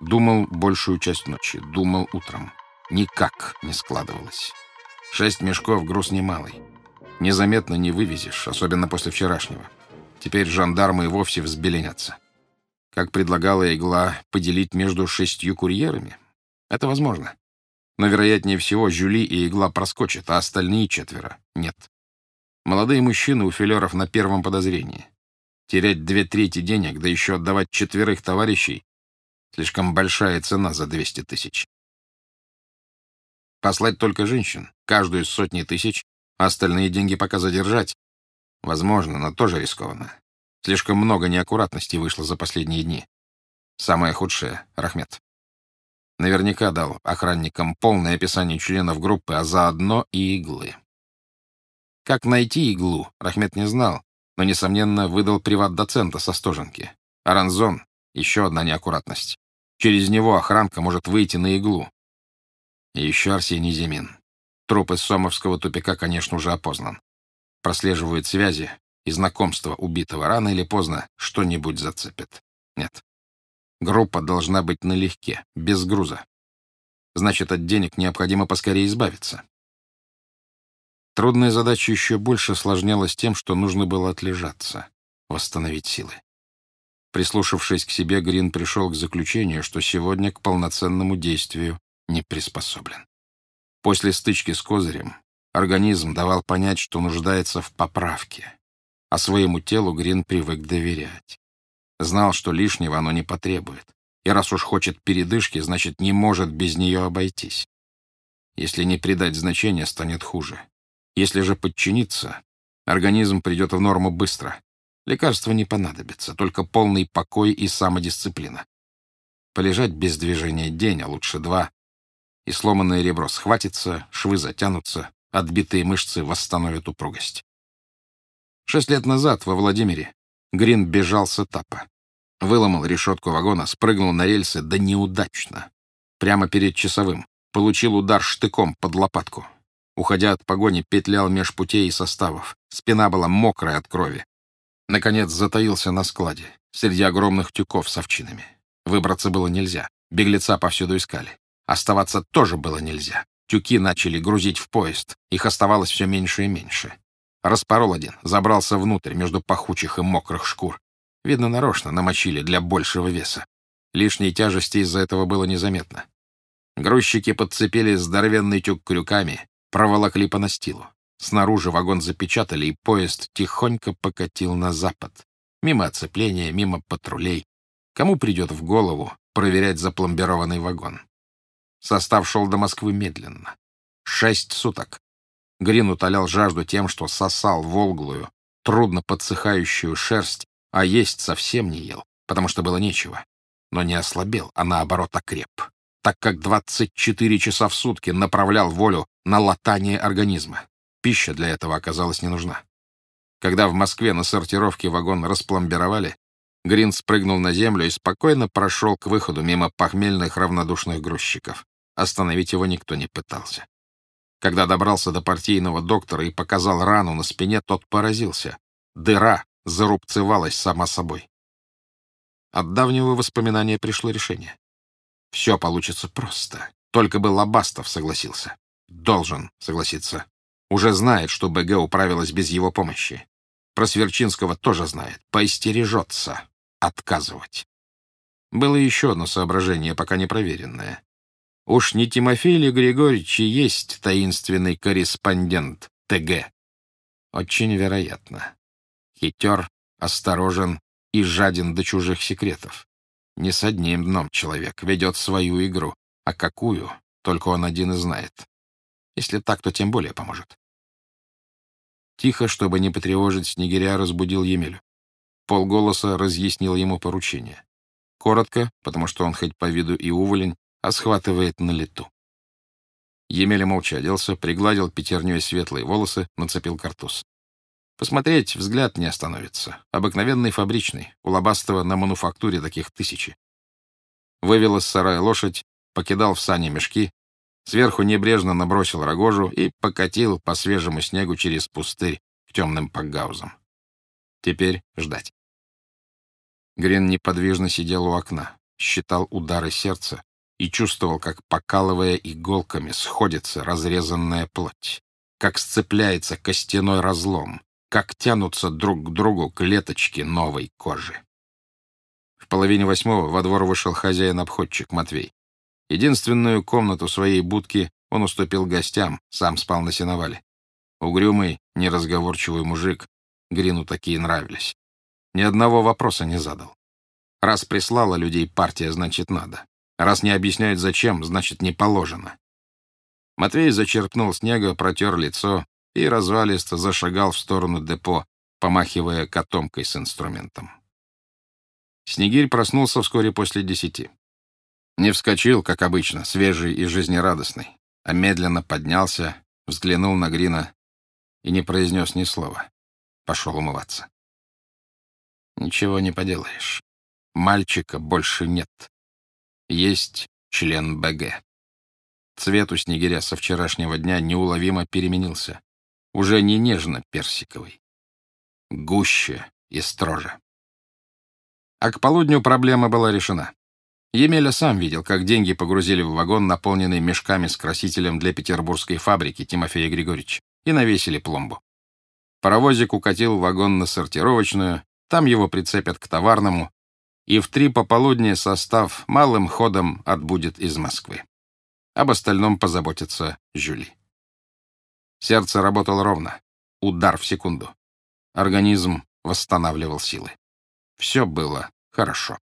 Думал большую часть ночи, думал утром. Никак не складывалось. Шесть мешков — груз немалый. Незаметно не вывезешь, особенно после вчерашнего. Теперь жандармы и вовсе взбеленятся. Как предлагала игла поделить между шестью курьерами? Это возможно. Но, вероятнее всего, Жюли и игла проскочат, а остальные четверо — нет. Молодые мужчины у филеров на первом подозрении. Терять две трети денег, да еще отдавать четверых товарищей — слишком большая цена за 200 тысяч. Послать только женщин, каждую из сотни тысяч, а остальные деньги пока задержать. Возможно, но тоже рискованно. Слишком много неаккуратностей вышло за последние дни. Самое худшее — Рахмет. Наверняка дал охранникам полное описание членов группы, а заодно и иглы. Как найти иглу, Рахмет не знал, но, несомненно, выдал приват-доцента со стоженки. Аранзон — еще одна неаккуратность. Через него охранка может выйти на иглу. И еще Арсений Зимин. Труп из Сомовского тупика, конечно, уже опознан. Прослеживают связи, и знакомство убитого рано или поздно что-нибудь зацепит. Нет. Группа должна быть налегке, без груза. Значит, от денег необходимо поскорее избавиться. Трудная задача еще больше осложнялась тем, что нужно было отлежаться, восстановить силы. Прислушавшись к себе, Грин пришел к заключению, что сегодня к полноценному действию не приспособлен. После стычки с козырем организм давал понять, что нуждается в поправке, а своему телу Грин привык доверять. Знал, что лишнего оно не потребует, и раз уж хочет передышки, значит, не может без нее обойтись. Если не придать значения, станет хуже. Если же подчиниться, организм придет в норму быстро. Лекарства не понадобится, только полный покой и самодисциплина. Полежать без движения день, а лучше два, и сломанное ребро схватится, швы затянутся, отбитые мышцы восстановят упругость. Шесть лет назад во Владимире Грин бежал с этапа. Выломал решетку вагона, спрыгнул на рельсы, да неудачно. Прямо перед часовым. Получил удар штыком под лопатку. Уходя от погони, петлял меж путей и составов. Спина была мокрая от крови. Наконец затаился на складе, среди огромных тюков с овчинами. Выбраться было нельзя. Беглеца повсюду искали. Оставаться тоже было нельзя. Тюки начали грузить в поезд. Их оставалось все меньше и меньше. Распорол один, забрался внутрь, между пахучих и мокрых шкур. Видно, нарочно намочили для большего веса. Лишней тяжести из-за этого было незаметно. Грузчики подцепили здоровенный тюк крюками, проволокли по настилу. Снаружи вагон запечатали, и поезд тихонько покатил на запад. Мимо оцепления, мимо патрулей. Кому придет в голову проверять запломбированный вагон? Состав шел до Москвы медленно. Шесть суток. Грин утолял жажду тем, что сосал волглую, трудно подсыхающую шерсть, а есть совсем не ел, потому что было нечего. Но не ослабел, а наоборот окреп так как 24 часа в сутки направлял волю на латание организма. Пища для этого оказалась не нужна. Когда в Москве на сортировке вагон распломбировали, Грин спрыгнул на землю и спокойно прошел к выходу мимо похмельных равнодушных грузчиков. Остановить его никто не пытался. Когда добрался до партийного доктора и показал рану на спине, тот поразился. Дыра зарубцевалась сама собой. От давнего воспоминания пришло решение. Все получится просто. Только бы Лобастов согласился. Должен согласиться. Уже знает, что БГ управилась без его помощи. Про Сверчинского тоже знает. Поистережется отказывать. Было еще одно соображение, пока не проверенное. Уж не Тимофей ли Григорьевич и есть таинственный корреспондент ТГ? Очень вероятно. Хитер, осторожен и жаден до чужих секретов. Не с одним дном человек ведет свою игру, а какую, только он один и знает. Если так, то тем более поможет. Тихо, чтобы не потревожить снегиря, разбудил Емелю. Полголоса разъяснил ему поручение. Коротко, потому что он хоть по виду и уволень, а схватывает на лету. Емеля молча оделся, пригладил пятерней светлые волосы, нацепил картуз. Посмотреть взгляд не остановится. Обыкновенный фабричный. У Лобастова на мануфактуре таких тысячи. Вывел из сарая лошадь, покидал в сани мешки, сверху небрежно набросил рогожу и покатил по свежему снегу через пустырь к темным пакгаузам. Теперь ждать. Грен неподвижно сидел у окна. считал удары сердца и чувствовал, как, покалывая иголками, сходится разрезанная плоть, как сцепляется костяной разлом, как тянутся друг к другу клеточки новой кожи. В половине восьмого во двор вышел хозяин-обходчик Матвей. Единственную комнату своей будки он уступил гостям, сам спал на сеновале. Угрюмый, неразговорчивый мужик, Грину такие нравились. Ни одного вопроса не задал. Раз прислала людей партия, значит, надо. Раз не объясняют зачем, значит, не положено. Матвей зачерпнул снега, протер лицо и развалисто зашагал в сторону депо, помахивая котомкой с инструментом. Снегирь проснулся вскоре после десяти. Не вскочил, как обычно, свежий и жизнерадостный, а медленно поднялся, взглянул на Грина и не произнес ни слова. Пошел умываться. Ничего не поделаешь. Мальчика больше нет. Есть член БГ. Цвет у снегиря со вчерашнего дня неуловимо переменился. Уже не нежно-персиковый. Гуще и строже. А к полудню проблема была решена. Емеля сам видел, как деньги погрузили в вагон, наполненный мешками с красителем для петербургской фабрики Тимофея Григорьевича, и навесили пломбу. Паровозик укатил вагон на сортировочную, там его прицепят к товарному, и в три пополудни состав малым ходом отбудет из Москвы. Об остальном позаботится Жюли. Сердце работало ровно, удар в секунду. Организм восстанавливал силы. Все было хорошо.